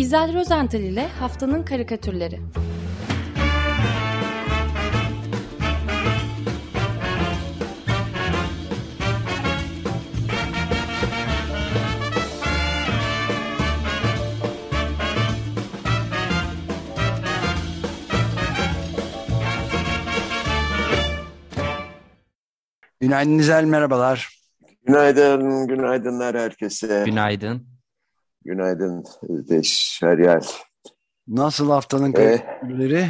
İzel Rozental ile Haftanın Karikatürleri Günaydın İzel, merhabalar. Günaydın, günaydınlar herkese. Günaydın. Günaydın Deş, Feryal. Nasıl haftanın karikatürleri?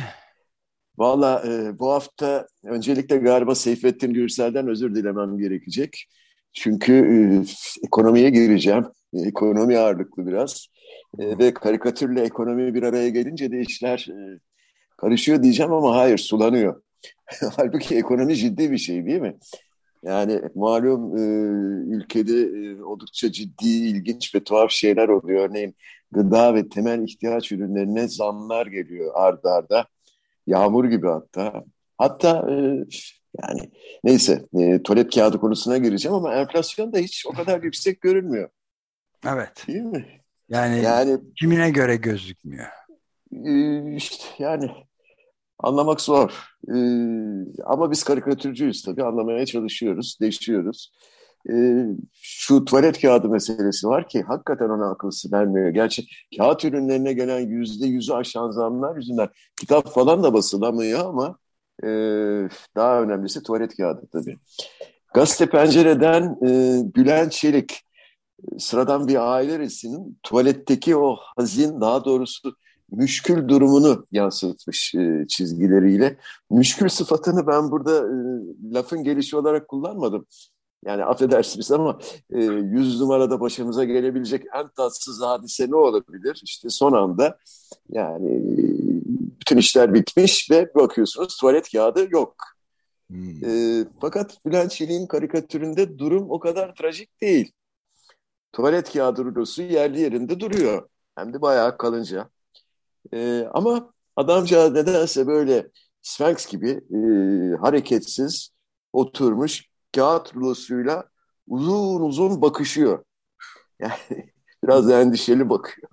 Valla e, bu hafta öncelikle galiba Seyfettin Gürsel'den özür dilemem gerekecek. Çünkü e, ekonomiye gireceğim. Ekonomi ağırlıklı biraz. E, ve karikatürle ekonomi bir araya gelince de işler e, karışıyor diyeceğim ama hayır sulanıyor. Halbuki ekonomi ciddi bir şey değil mi? Yani malum e, ülkede e, oldukça ciddi, ilginç ve tuhaf şeyler oluyor. Örneğin gıda ve temel ihtiyaç ürünlerine zamlar geliyor ardarda. arda. Yağmur gibi hatta. Hatta e, yani neyse e, tuvalet kağıdı konusuna gireceğim ama enflasyon da hiç o kadar yüksek görünmüyor. Evet. Değil mi? Yani, yani kimine göre gözükmüyor? E, işte yani Anlamak zor. Ee, ama biz karikatürcüyüz tabii. Anlamaya çalışıyoruz, değişiyoruz. Ee, şu tuvalet kağıdı meselesi var ki hakikaten ona akıl vermiyor. Gerçi kağıt ürünlerine gelen yüzde yüzü aşan zamlar yüzünden kitap falan da basılamıyor ama e, daha önemlisi tuvalet kağıdı tabii. Gazete Pencere'den e, Bülent Çelik sıradan bir aile resminin tuvaletteki o hazin daha doğrusu müşkül durumunu yansıtmış e, çizgileriyle. Müşkül sıfatını ben burada e, lafın gelişi olarak kullanmadım. Yani affedersiniz ama e, yüz numarada başımıza gelebilecek en tatsız hadise ne olabilir? İşte son anda yani e, bütün işler bitmiş ve bakıyorsunuz tuvalet kağıdı yok. Hmm. E, fakat Bülent Çelik'in karikatüründe durum o kadar trajik değil. Tuvalet kağıdı rulosu yerli yerinde duruyor. Hem de bayağı kalınca. E, ama adamcağız nedense böyle Sphinx gibi e, hareketsiz oturmuş kağıt rulosuyla uzun uzun bakışıyor. Yani biraz endişeli bakıyor.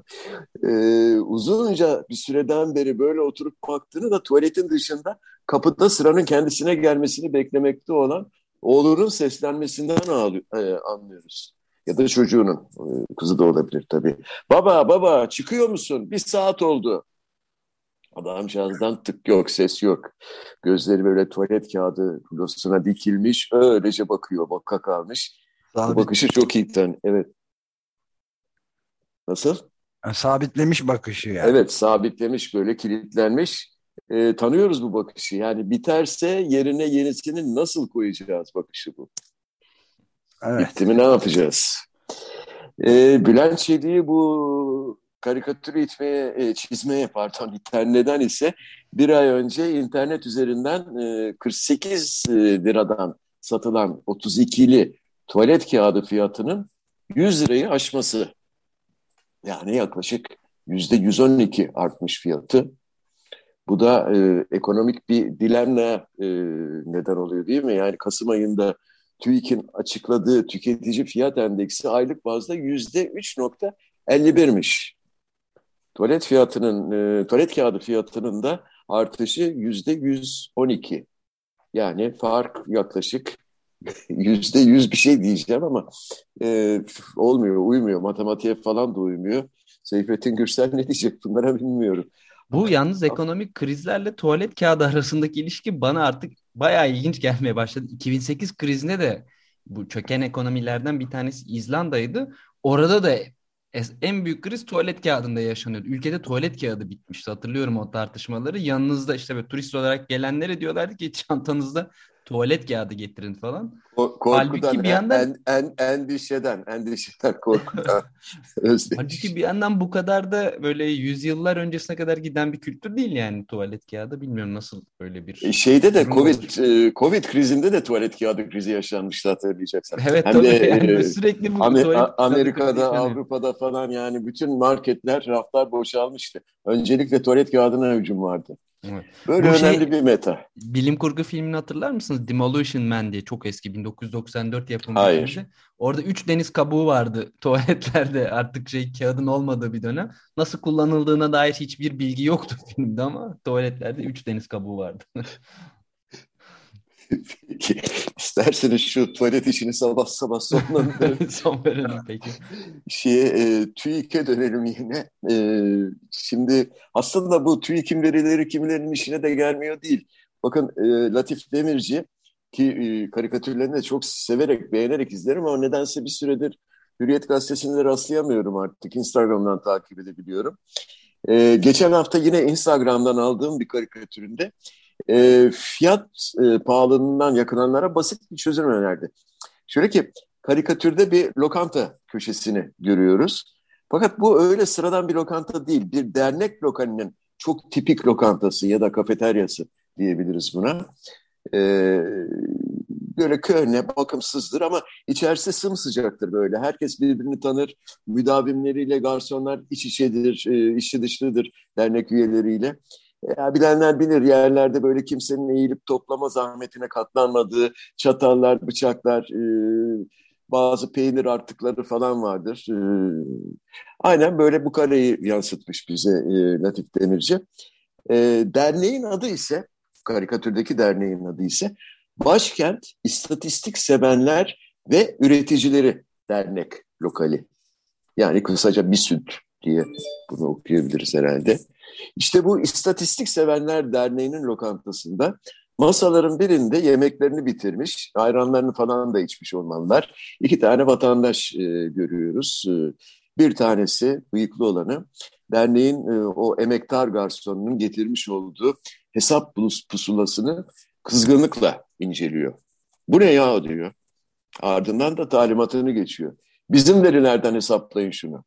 Ee, uzunca bir süreden beri böyle oturup baktığını da tuvaletin dışında kapıda sıranın kendisine gelmesini beklemekte olan oğlunun seslenmesinden ağlıyor, e, anlıyoruz. Ya da çocuğunun, e, kızı da olabilir tabii. Baba, baba çıkıyor musun? Bir saat oldu. Adamcağızdan tık yok, ses yok. Gözleri böyle tuvalet kağıdı rulosuna dikilmiş, öylece bakıyor, baka kalmış. Sabit. Bu bakışı çok iyi tan. Evet. Nasıl? Sabitlemiş bakışı yani. Evet, sabitlemiş böyle kilitlenmiş. E, tanıyoruz bu bakışı. Yani biterse yerine yenisini nasıl koyacağız bakışı bu. Evet. Bitti mi ne yapacağız? E, Bülent Çelik'i bu karikatürü itmeye, e, çizmeye pardon neden ise bir ay önce internet üzerinden e, 48 e, liradan satılan 32'li tuvalet kağıdı fiyatının 100 lirayı aşması. Yani yaklaşık yüzde 112 artmış fiyatı. Bu da e, ekonomik bir dilemle e, neden oluyor değil mi? Yani Kasım ayında TÜİK'in açıkladığı tüketici fiyat endeksi aylık bazda yüzde 3.51'miş. Tuvalet fiyatının, e, tuvalet kağıdı fiyatının da artışı yüzde 112. Yani fark yaklaşık yüzde yüz bir şey diyeceğim ama e, olmuyor, uymuyor. Matematiğe falan da uymuyor. Seyfettin Gürsel ne diyecek bunlara bilmiyorum. Bu yalnız ekonomik krizlerle tuvalet kağıdı arasındaki ilişki bana artık bayağı ilginç gelmeye başladı. 2008 krizinde de bu çöken ekonomilerden bir tanesi İzlanda'ydı. Orada da en büyük kriz tuvalet kağıdında yaşanıyordu. Ülkede tuvalet kağıdı bitmişti. Hatırlıyorum o tartışmaları. Yanınızda işte böyle turist olarak gelenlere diyorlardı ki çantanızda tuvalet kağıdı getirin falan. Korkudan, Halbuki bir yandan en, en, endişeden, endişeden korkudan. Halbuki bir yandan bu kadar da böyle yüzyıllar öncesine kadar giden bir kültür değil yani tuvalet kağıdı. Bilmiyorum nasıl böyle bir... E, şeyde de Covid e, Covid krizinde de tuvalet kağıdı krizi yaşanmıştı hatırlayacaksan. Evet Hem tabii de, yani e, sürekli bu Amer tuvalet Amerika'da, Avrupa'da falan yani bütün marketler, raflar boşalmıştı. Öncelikle tuvalet kağıdına hücum vardı. Evet. Böyle Bu önemli şey, bir meta. Bilim kurgu filmini hatırlar mısınız? Demolition Man diye çok eski 1994 yapımı Hayır. Filmdi. Orada üç deniz kabuğu vardı tuvaletlerde artık şey kağıdın olmadığı bir dönem. Nasıl kullanıldığına dair hiçbir bilgi yoktu filmde ama tuvaletlerde üç deniz kabuğu vardı. Peki. İsterseniz şu tuvalet işini sabah sabah sonlandırın. Son verelim peki. Şeye, e, TÜİK'e dönelim yine. E, şimdi aslında bu TÜİK'in verileri kimilerinin işine de gelmiyor değil. Bakın e, Latif Demirci ki e, karikatürlerini de çok severek, beğenerek izlerim ama nedense bir süredir Hürriyet Gazetesi'nde rastlayamıyorum artık. Instagram'dan takip edebiliyorum. E, geçen hafta yine Instagram'dan aldığım bir karikatüründe e, fiyat e, pahalılığından yakınanlara basit bir çözüm önerdi. Şöyle ki karikatürde bir lokanta köşesini görüyoruz. Fakat bu öyle sıradan bir lokanta değil. Bir dernek lokalinin çok tipik lokantası ya da kafeteryası diyebiliriz buna. Ee, böyle köhne, bakımsızdır ama içerisi sımsıcaktır böyle. Herkes birbirini tanır. Müdavimleriyle garsonlar iç içedir, e, içi dışlıdır dernek üyeleriyle. Ya bilenler bilir yerlerde böyle kimsenin eğilip toplama zahmetine katlanmadığı çatallar, bıçaklar, e, bazı peynir artıkları falan vardır. E, aynen böyle bu kareyi yansıtmış bize e, Latif Demirci. E, derneğin adı ise, karikatürdeki derneğin adı ise Başkent İstatistik Sevenler ve Üreticileri Dernek Lokali. Yani kısaca BİSÜD diye bunu okuyabiliriz herhalde. İşte bu İstatistik Sevenler Derneği'nin lokantasında masaların birinde yemeklerini bitirmiş, ayranlarını falan da içmiş olmalılar. İki tane vatandaş e, görüyoruz. E, bir tanesi bıyıklı olanı derneğin e, o emektar garsonunun getirmiş olduğu hesap pusulasını kızgınlıkla inceliyor. Bu ne ya diyor. Ardından da talimatını geçiyor. Bizim verilerden hesaplayın şunu.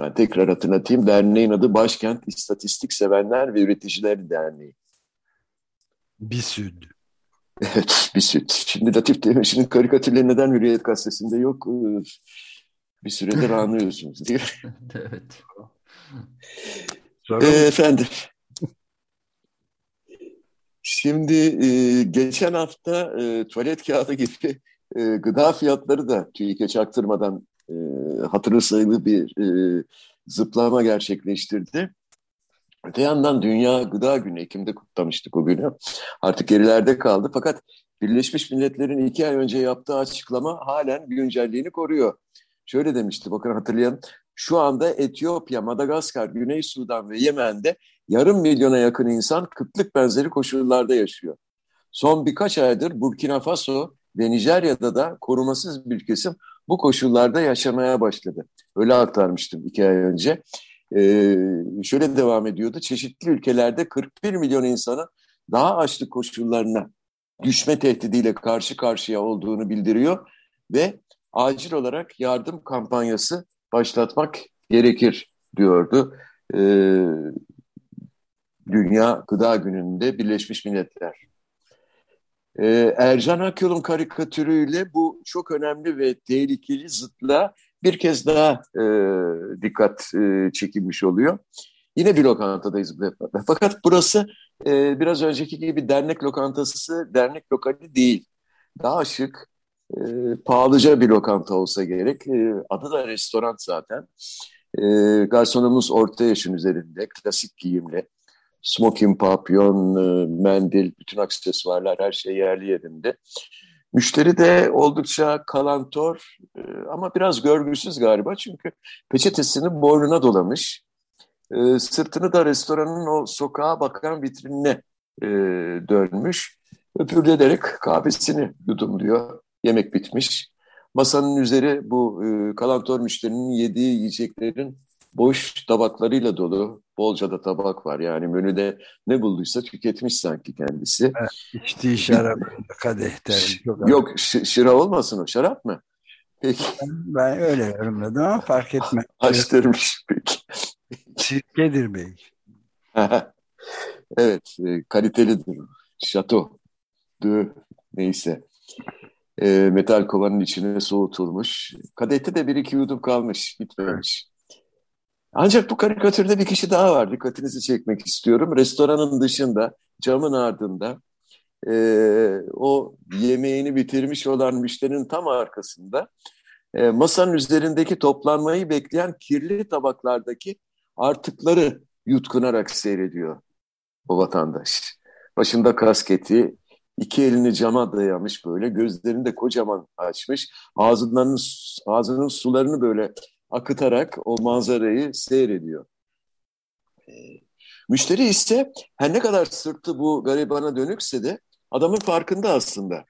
Yani tekrar hatırlatayım. Derneğin adı Başkent İstatistik Sevenler ve Üreticiler Derneği. BİSÜD. Evet, BİSÜD. Şimdi Latif Demirci'nin karikatürleri neden Hürriyet Gazetesi'nde yok? Ee, bir süredir anlıyorsunuz değil mi? evet. Ee, efendim. Şimdi e, geçen hafta e, tuvalet kağıdı gibi e, gıda fiyatları da TÜİK'e çaktırmadan e, hatırı sayılı bir e, zıplama gerçekleştirdi. Öte yandan Dünya Gıda Günü, Ekim'de kutlamıştık o günü. Artık gerilerde kaldı fakat Birleşmiş Milletler'in iki ay önce yaptığı açıklama halen güncelliğini koruyor. Şöyle demişti, bakın hatırlayın. Şu anda Etiyopya, Madagaskar, Güney Sudan ve Yemen'de yarım milyona yakın insan kıtlık benzeri koşullarda yaşıyor. Son birkaç aydır Burkina Faso ve Nijerya'da da korumasız bir kesim bu koşullarda yaşamaya başladı. Öyle aktarmıştım iki ay önce. Ee, şöyle devam ediyordu. Çeşitli ülkelerde 41 milyon insanın daha açlık koşullarına düşme tehdidiyle karşı karşıya olduğunu bildiriyor ve acil olarak yardım kampanyası başlatmak gerekir diyordu. Ee, Dünya Gıda Günü'nde Birleşmiş Milletler. Ee, Ercan Akyol'un karikatürüyle bu çok önemli ve tehlikeli zıtla bir kez daha e, dikkat e, çekilmiş oluyor. Yine bir lokantadayız. Fakat burası e, biraz önceki gibi dernek lokantası, dernek lokali değil. Daha şık, e, pahalıca bir lokanta olsa gerek. E, adı da restoran zaten. E, garsonumuz orta yaşın üzerinde, klasik giyimle smoking, papyon, e, mendil, bütün aksesuarlar her şey yerli yerinde. Müşteri de oldukça kalantor e, ama biraz görgüsüz galiba çünkü peçetesini boynuna dolamış. E, sırtını da restoranın o sokağa bakan vitrinine dönmüş. Öpürlederek kahvesini yudumluyor. Yemek bitmiş. Masanın üzeri bu kalantor müşterinin yediği yiyeceklerin boş tabaklarıyla dolu. Bolca da tabak var. Yani menüde ne bulduysa tüketmiş sanki kendisi. Evet, içtiği şarap kadehte. Çok Yok şıra olmasın o şarap mı? Peki. Ben, ben öyle yorumladım ama fark etme. Açtırmış peki. Sirkedir belki. evet e, kalitelidir. Şato. Dö neyse. E, metal kovanın içine soğutulmuş. Kadehte de bir iki yudum kalmış. Bitmemiş. Ancak bu karikatürde bir kişi daha var. Dikkatinizi çekmek istiyorum. Restoranın dışında, camın ardında e, o yemeğini bitirmiş olan müşterinin tam arkasında e, masanın üzerindeki toplanmayı bekleyen kirli tabaklardaki artıkları yutkunarak seyrediyor o vatandaş. Başında kasketi, iki elini cama dayamış böyle, gözlerini de kocaman açmış, ağzından, ağzının sularını böyle akıtarak o manzarayı seyrediyor. E, müşteri ise her ne kadar sırtı bu garibana dönükse de adamın farkında aslında.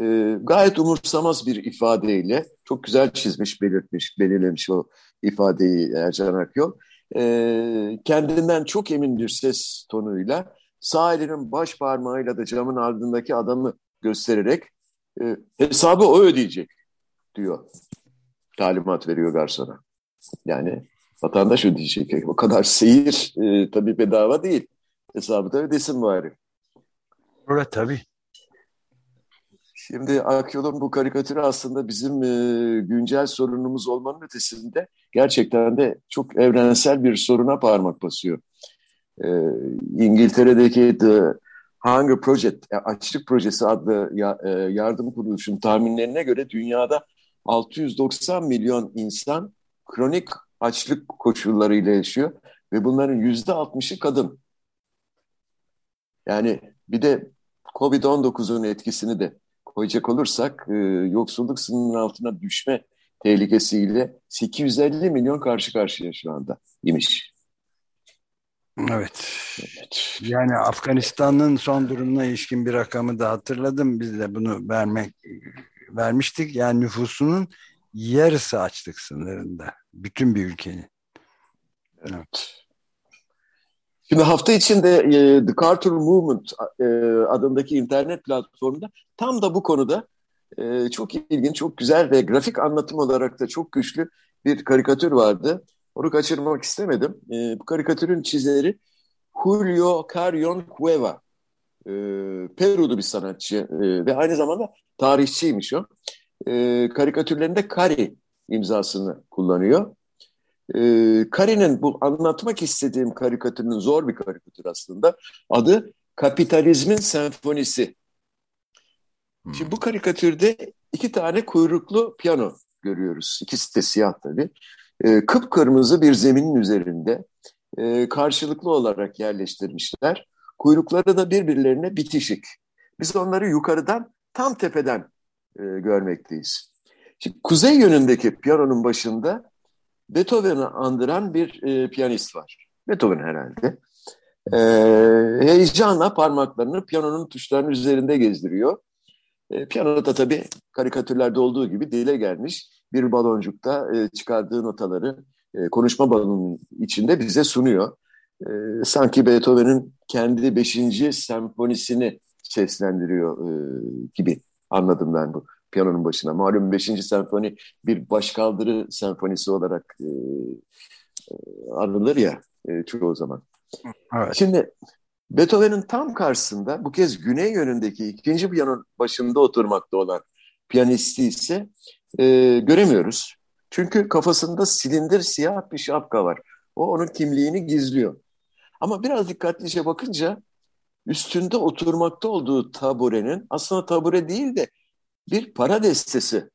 E, gayet umursamaz bir ifadeyle, çok güzel çizmiş, belirtmiş, belirlemiş o ifadeyi Ercan Akyol. E, kendinden çok emin bir ses tonuyla sağ elinin baş parmağıyla da camın ardındaki adamı göstererek e, hesabı o ödeyecek diyor. Talimat veriyor garsona. Yani vatandaş ödeyecek. O kadar seyir e, tabii bedava değil. Hesabı da ödesin bari. Evet tabii. Şimdi Akyol'un bu karikatürü aslında bizim e, güncel sorunumuz olmanın ötesinde gerçekten de çok evrensel bir soruna parmak basıyor. E, İngiltere'deki The Hunger Project, e, Açlık Projesi adlı ya, e, yardım kuruluşunun tahminlerine göre dünyada 690 milyon insan kronik açlık koşullarıyla yaşıyor ve bunların yüzde 60'ı kadın. Yani bir de Covid-19'un etkisini de koyacak olursak e, yoksulluk sınırının altına düşme tehlikesiyle 850 milyon karşı karşıya şu anda imiş. Evet. evet. Yani Afganistan'ın son durumuna ilişkin bir rakamı da hatırladım. Biz de bunu vermek vermiştik. Yani nüfusunun yarısı açlık sınırında. Bütün bir ülkenin. Evet. Şimdi hafta içinde e, The Carter Movement e, adındaki internet platformunda tam da bu konuda e, çok ilginç, çok güzel ve grafik anlatım olarak da çok güçlü bir karikatür vardı. Onu kaçırmak istemedim. E, bu karikatürün çizeri Julio Carrion Cueva. E, Peru'lu bir sanatçı e, ve aynı zamanda tarihçiymiş o. E, karikatürlerinde Kari imzasını kullanıyor. E, Kari'nin bu anlatmak istediğim karikatürünün zor bir karikatür aslında. Adı Kapitalizmin Senfonisi. Hmm. Şimdi bu karikatürde iki tane kuyruklu piyano görüyoruz. İkisi de siyah tabii. E, kıpkırmızı bir zeminin üzerinde e, karşılıklı olarak yerleştirmişler. Kuyrukları da birbirlerine bitişik. Biz onları yukarıdan tam tepeden e, görmekteyiz. Şimdi kuzey yönündeki piyanonun başında Beethoven'ı andıran bir e, piyanist var. Beethoven herhalde. E, heyecanla parmaklarını piyanonun tuşlarının üzerinde gezdiriyor. E, piyanoda tabii karikatürlerde olduğu gibi dile gelmiş bir baloncukta e, çıkardığı notaları e, konuşma balonunun içinde bize sunuyor. E, sanki Beethoven'in kendi beşinci senfonisini seslendiriyor e, gibi anladım ben bu piyanonun başına. Malum 5. senfoni bir başkaldırı senfonisi olarak e, e, anılır ya e, çoğu zaman. Evet. Şimdi Beethoven'in tam karşısında bu kez güney yönündeki ikinci piyanonun başında oturmakta olan piyanisti ise e, göremiyoruz. Çünkü kafasında silindir siyah bir şapka var. O onun kimliğini gizliyor. Ama biraz dikkatlice bakınca üstünde oturmakta olduğu taburenin aslında tabure değil de bir para destesi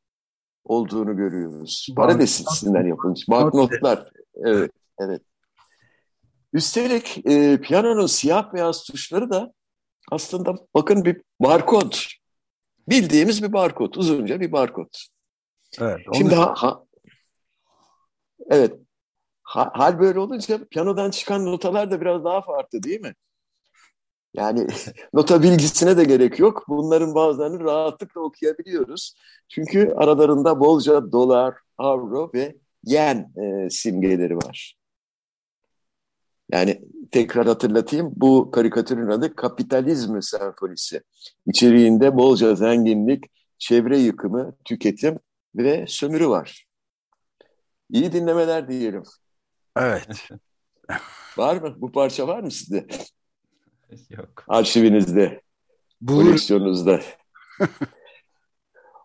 olduğunu görüyoruz. Para destesinden yapılmış. Banknotlar. Evet, evet. Üstelik e, piyanonun siyah beyaz tuşları da aslında bakın bir barkod. Bildiğimiz bir barkod. Uzunca bir barkod. Evet. Şimdi ha, ha, evet. Ha, hal böyle olunca piyanodan çıkan notalar da biraz daha farklı değil mi? Yani nota bilgisine de gerek yok. Bunların bazılarını rahatlıkla okuyabiliyoruz. Çünkü aralarında bolca dolar, avro ve yen e, simgeleri var. Yani tekrar hatırlatayım bu karikatürün adı Kapitalizm Senfonisi. İçeriğinde bolca zenginlik, çevre yıkımı, tüketim ve sömürü var. İyi dinlemeler diyelim. Evet. var mı? Bu parça var mı sizde? Yok. Arşivinizde, Buyur. koleksiyonunuzda.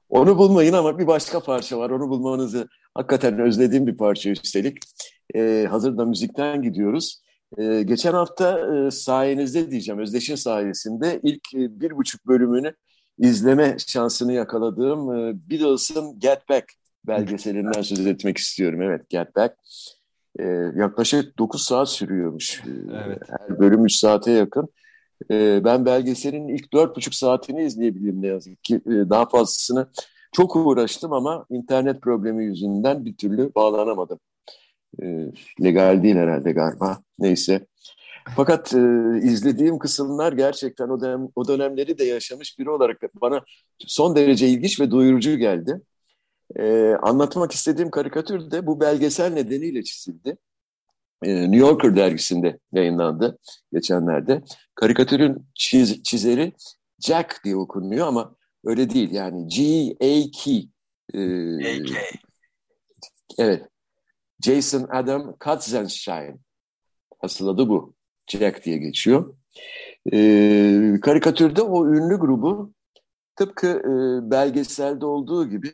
Onu bulmayın ama bir başka parça var. Onu bulmanızı hakikaten özlediğim bir parça üstelik. Ee, hazır da müzikten gidiyoruz. E, geçen hafta e, sayenizde diyeceğim, Özdeş'in sayesinde ilk e, bir buçuk bölümünü izleme şansını yakaladığım e, Beatles'ın Get Back belgeselinden söz etmek istiyorum. Evet, Get Back. E, yaklaşık 9 saat sürüyormuş. E, evet. Her bölüm 3 saate yakın. E, ben belgeselin ilk 4,5 saatini izleyebilirim ne yazık ki. E, daha fazlasını çok uğraştım ama internet problemi yüzünden bir türlü bağlanamadım. E, legal değil herhalde galiba. Neyse. Fakat e, izlediğim kısımlar gerçekten o, dönem, o dönemleri de yaşamış biri olarak bana son derece ilginç ve doyurucu geldi. E, anlatmak istediğim karikatür de bu belgesel nedeniyle çizildi. E, New Yorker dergisinde yayınlandı geçenlerde. Karikatürün çiz, çizeri Jack diye okunuyor ama öyle değil yani G-A-K. E, evet. Jason Adam Katzenstein. Asıl adı bu. Jack diye geçiyor. E, karikatürde o ünlü grubu tıpkı e, belgeselde olduğu gibi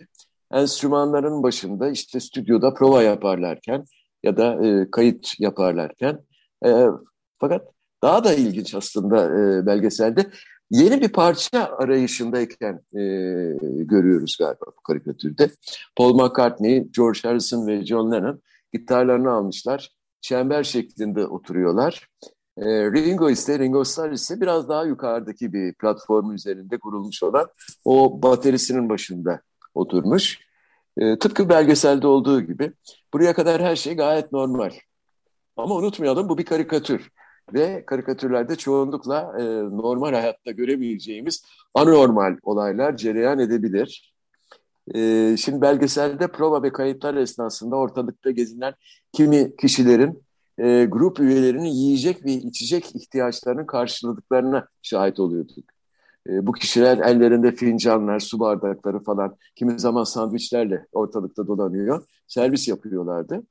enstrümanların başında işte stüdyoda prova yaparlarken ya da e, kayıt yaparlarken e, fakat daha da ilginç aslında e, belgeselde yeni bir parça arayışındayken e, görüyoruz galiba bu karikatürde. Paul McCartney, George Harrison ve John Lennon gitarlarını almışlar. Çember şeklinde oturuyorlar. E, Ringo ise, Ringo Starr ise biraz daha yukarıdaki bir platform üzerinde kurulmuş olan o baterisinin başında oturmuş. E, tıpkı belgeselde olduğu gibi. Buraya kadar her şey gayet normal. Ama unutmayalım bu bir karikatür. Ve karikatürlerde çoğunlukla e, normal hayatta göremeyeceğimiz anormal olaylar cereyan edebilir. E, şimdi belgeselde prova ve kayıtlar esnasında ortalıkta gezinen kimi kişilerin e, grup üyelerinin yiyecek ve içecek ihtiyaçlarının karşıladıklarına şahit oluyorduk. E, bu kişiler ellerinde fincanlar, su bardakları falan kimi zaman sandviçlerle ortalıkta dolanıyor. Servis yapıyorlardı.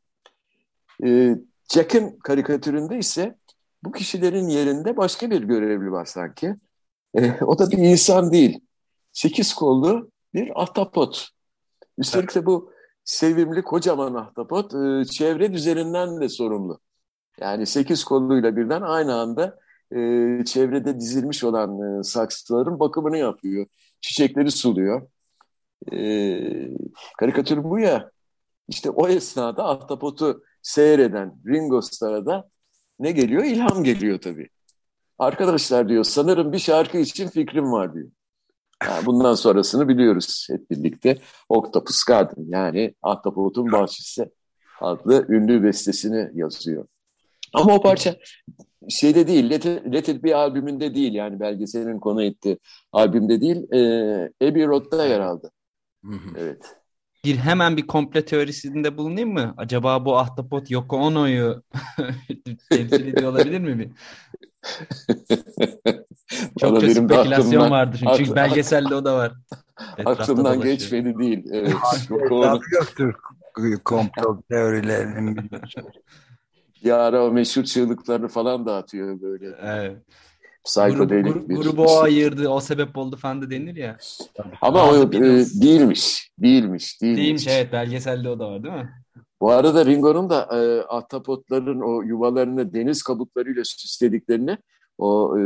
E, Jack'in karikatüründe ise bu kişilerin yerinde başka bir görevli var sanki. E, o da bir insan değil. Sekiz kollu bir ahtapot. Üstelik de bu sevimli kocaman ahtapot e, çevre düzeninden de sorumlu. Yani sekiz kolluyla birden aynı anda e, çevrede dizilmiş olan e, saksıların bakımını yapıyor. Çiçekleri suluyor. E, karikatür bu ya. İşte o esnada ahtapotu seyreden Ringo Starr'a da ne geliyor? İlham geliyor tabii. Arkadaşlar diyor sanırım bir şarkı için fikrim var diyor. Yani bundan sonrasını biliyoruz hep birlikte. Octopus Garden yani Ahtapot'un Bahçesi adlı ünlü bestesini yazıyor. Ama o parça şeyde değil, Let It, Let It Be albümünde değil yani belgeselin konu ettiği albümde değil, e, Abbey Road'da yer aldı. Evet. Bir hemen bir komple teorisinde bulunayım mı? Acaba bu ahtapot Yoko Ono'yu temsil ediyor olabilir mi? Bir? Çok da spekülasyon vardı çünkü, çünkü belgeselde o da var. Aklımdan geçmedi değil. Evet. Yoko Ono. Komplo teorilerinin bir ara o meşhur çığlıklarını falan dağıtıyor böyle. Evet. Psikodelik Grup, bir grubu o ayırdı, o sebep oldu falan da denir ya. Ama o e, değilmiş, değilmiş, değilmiş. Değilmiş evet, belgeselde o da var değil mi? Bu arada Ringo'nun da e, ahtapotların o yuvalarını deniz kabuklarıyla süslediklerini o e,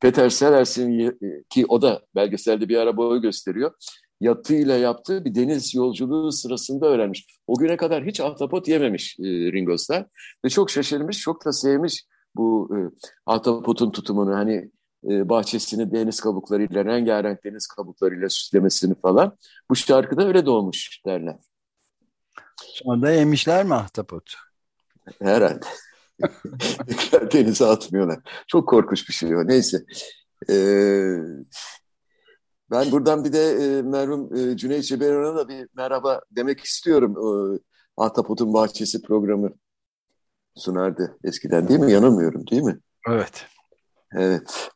Peter Sellers'in e, ki o da belgeselde bir ara boyu gösteriyor yatıyla yaptığı bir deniz yolculuğu sırasında öğrenmiş. O güne kadar hiç ahtapot yememiş e, Ringo Starr ve çok şaşırmış, çok da sevmiş bu e, ahtapotun tutumunu. Hani e, bahçesini deniz kabuklarıyla, rengarenk deniz kabuklarıyla süslemesini falan. Bu şarkıda öyle doğmuş derler. Sonra da yemişler mi ahtapot? Herhalde. denize atmıyorlar. Çok korkunç bir şey o. Neyse. Ee, ben buradan bir de e, merhum e, Cüneyt Ceberan'a da bir merhaba demek istiyorum. E, Ahtapot'un Bahçesi programı sunardı eskiden değil mi? Yanılmıyorum değil mi? Evet. Evet.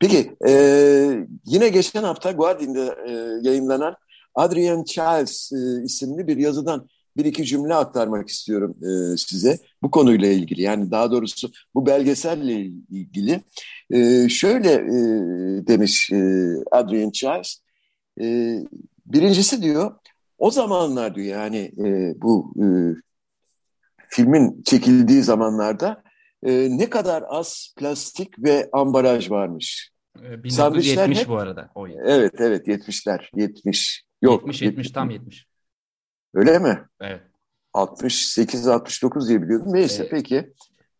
Peki e, yine geçen hafta Guardian'da e, yayınlanan Adrian Charles e, isimli bir yazıdan bir iki cümle aktarmak istiyorum e, size bu konuyla ilgili. Yani daha doğrusu bu belgeselle ilgili. E, şöyle e, demiş e, Adrian Charles. E, birincisi diyor o zamanlar diyor yani e, bu e, filmin çekildiği zamanlarda e, ne kadar az plastik ve ambalaj varmış. 1970 hep, bu arada. O evet evet 70'ler 70 yok 70 70 tam 70. Öyle mi? Evet. 68 69 diye biliyordum. Neyse evet. peki.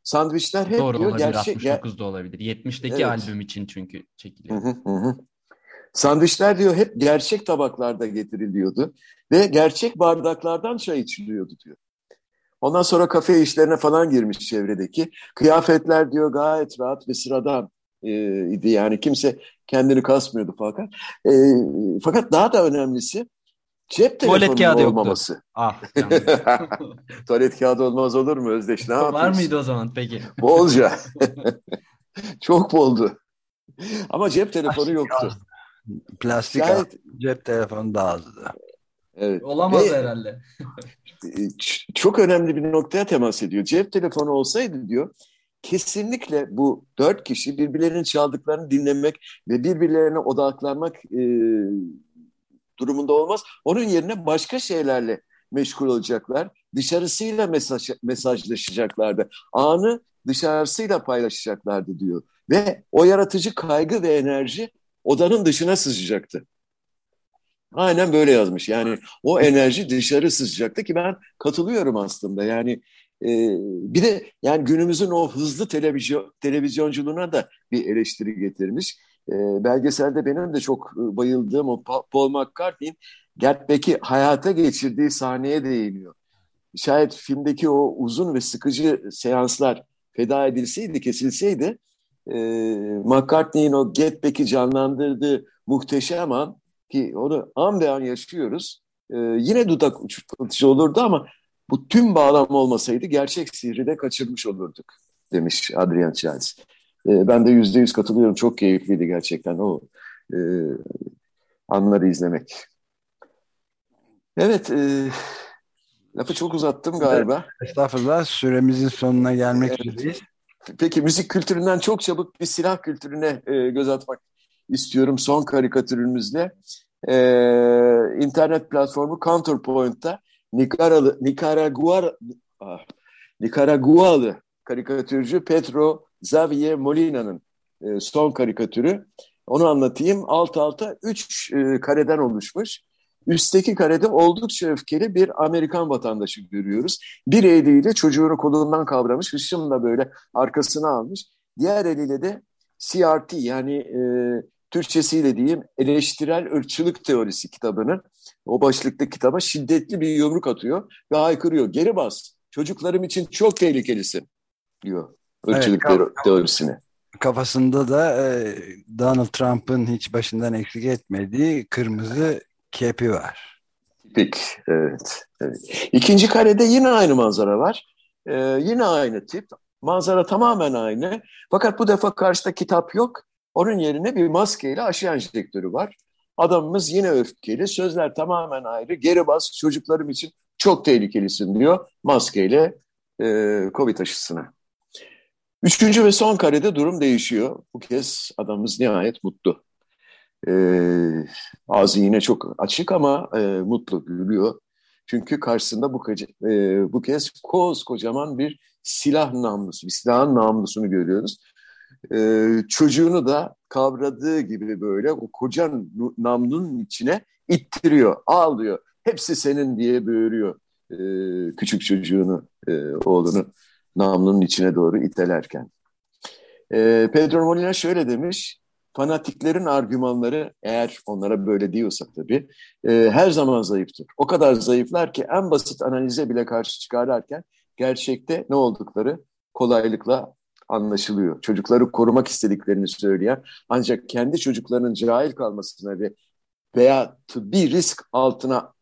Sandviçler hep Doğru diyor olabilir, gerçek 69 da olabilir. 70'teki evet. albüm için çünkü çekiliyor. Hı hı hı. Sandviçler diyor hep gerçek tabaklarda getiriliyordu ve gerçek bardaklardan çay içiliyordu diyor. Ondan sonra kafe işlerine falan girmiş çevredeki. Kıyafetler diyor gayet rahat ve sıradan e, idi. Yani kimse kendini kasmıyordu fakat. E, fakat daha da önemlisi cep telefonu olmaması. Yoktu. Ah, Tuvalet kağıdı olmaz olur mu Özdeş? Ne Var mıydı o zaman peki? Bolca. Çok boldu. Ama cep telefonu yoktu. Plastik Gayet... cep telefonu da azdı. Evet. Olamaz Ve, herhalde. çok önemli bir noktaya temas ediyor. Cep telefonu olsaydı diyor kesinlikle bu dört kişi birbirlerinin çaldıklarını dinlemek ve birbirlerine odaklanmak e, durumunda olmaz. Onun yerine başka şeylerle meşgul olacaklar. Dışarısıyla mesaj, mesajlaşacaklardı. Anı dışarısıyla paylaşacaklardı diyor. Ve o yaratıcı kaygı ve enerji odanın dışına sızacaktı. Aynen böyle yazmış. Yani o enerji dışarı sızacaktı ki ben katılıyorum aslında. Yani e, bir de yani günümüzün o hızlı televizyon televizyonculuğuna da bir eleştiri getirmiş. E, belgeselde benim de çok e, bayıldığım o Paul McCartney'in Get Back'i hayata geçirdiği sahneye değiniyor. Şayet filmdeki o uzun ve sıkıcı seanslar feda edilseydi, kesilseydi e, McCartney'in o Get Back'i canlandırdığı muhteşem an ki onu an be an yaşıyoruz. E, yine dudak uçurtucu olurdu ama bu tüm bağlam olmasaydı gerçek sihri de kaçırmış olurduk demiş Adrian Charles. E, ben de yüzde yüz katılıyorum. Çok keyifliydi gerçekten o e, anları izlemek. Evet, e, lafı çok uzattım galiba. Estağfurullah, süremizin sonuna gelmek evet. üzereyiz. Peki müzik kültüründen çok çabuk bir silah kültürüne e, göz atmak istiyorum son karikatürümüzle. E, internet platformu Counterpoint'ta Nikaralı, Nikaragua, ah, Nikaragualı karikatürcü Pedro Xavier Molina'nın e, son karikatürü. Onu anlatayım. Alt alta üç e, kareden oluşmuş. Üstteki karede oldukça öfkeli bir Amerikan vatandaşı görüyoruz. Bir eliyle çocuğunu kolundan kavramış, hışımla böyle arkasına almış. Diğer eliyle de CRT yani e, Türkçesiyle diyeyim eleştirel ırkçılık teorisi kitabını o başlıklı kitaba şiddetli bir yumruk atıyor ve haykırıyor. Geri bas çocuklarım için çok tehlikelisin diyor ırkçılık evet, teorisini. Kafasında da e, Donald Trump'ın hiç başından eksik etmediği kırmızı kepi var. Tipik, evet, evet. İkinci karede yine aynı manzara var. Ee, yine aynı tip. Manzara tamamen aynı. Fakat bu defa karşıda kitap yok. Onun yerine bir maskeyle aşı enjektörü var. Adamımız yine öfkeli. Sözler tamamen ayrı. Geri bas çocuklarım için çok tehlikelisin diyor maskeyle e, Covid aşısına. Üçüncü ve son karede durum değişiyor. Bu kez adamımız nihayet mutlu. E, ağzı yine çok açık ama e, mutlu gülüyor. Çünkü karşısında bu, e, bu kez kocaman bir silah namlusu, bir silahın namlusunu görüyoruz e, çocuğunu da kavradığı gibi böyle o koca namlunun içine ittiriyor, al diyor. Hepsi senin diye böğürüyor e, küçük çocuğunu, e, oğlunu namlunun içine doğru itelerken. E, Pedro Molina şöyle demiş, fanatiklerin argümanları eğer onlara böyle diyorsak tabii e, her zaman zayıftır. O kadar zayıflar ki en basit analize bile karşı çıkarlarken gerçekte ne oldukları kolaylıkla anlaşılıyor. Çocukları korumak istediklerini söyleyen ancak kendi çocuklarının cahil kalmasına ve veya tıbbi risk altına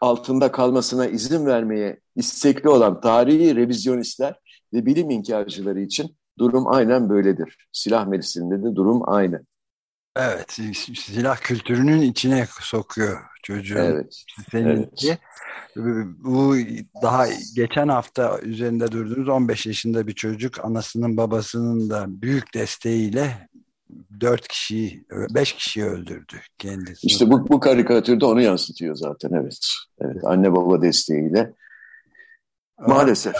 altında kalmasına izin vermeye istekli olan tarihi revizyonistler ve bilim inkarcıları için durum aynen böyledir. Silah meclisinde de durum aynı. Evet, silah kültürünün içine sokuyor çocuğun. Evet. Seninki. Evet. Bu daha geçen hafta üzerinde durduğumuz 15 yaşında bir çocuk anasının babasının da büyük desteğiyle 4 kişiyi, 5 kişiyi öldürdü kendisi. İşte bu, bu karikatürde onu yansıtıyor zaten evet. Evet, anne baba desteğiyle Maalesef.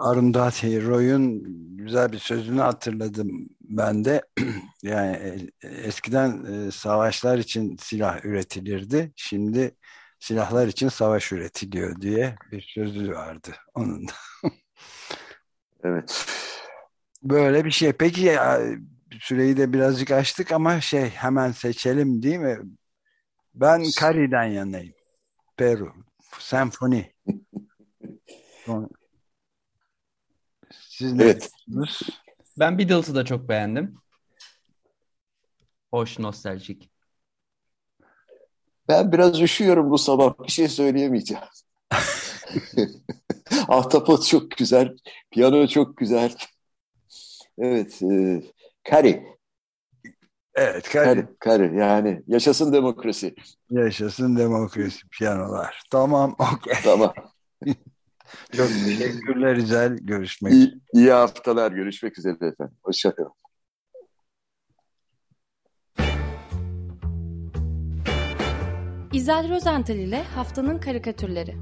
Arundhati Roy'un güzel bir sözünü hatırladım ben de. Yani e, eskiden e, savaşlar için silah üretilirdi. Şimdi silahlar için savaş üretiliyor diye bir sözü vardı onun da. evet. Böyle bir şey. Peki ya, süreyi de birazcık açtık ama şey hemen seçelim değil mi? Ben Kari'den yanayım. Peru. Senfoni. Siz ne Evet. diyorsunuz? Ben Beatles'ı da çok beğendim. Hoş, nostaljik. Ben biraz üşüyorum bu sabah. Bir şey söyleyemeyeceğim. Ahtapot çok güzel. Piyano çok güzel. Evet. E, Kari. Evet, Kari. Kari. Kari. Yani yaşasın demokrasi. Yaşasın demokrasi piyanolar. Tamam, okey. Tamam. Çok teşekkürler İzel. Görüşmek İyi, iyi haftalar. Görüşmek üzere efendim. Hoşçakalın. İzel Rozental ile Haftanın Karikatürleri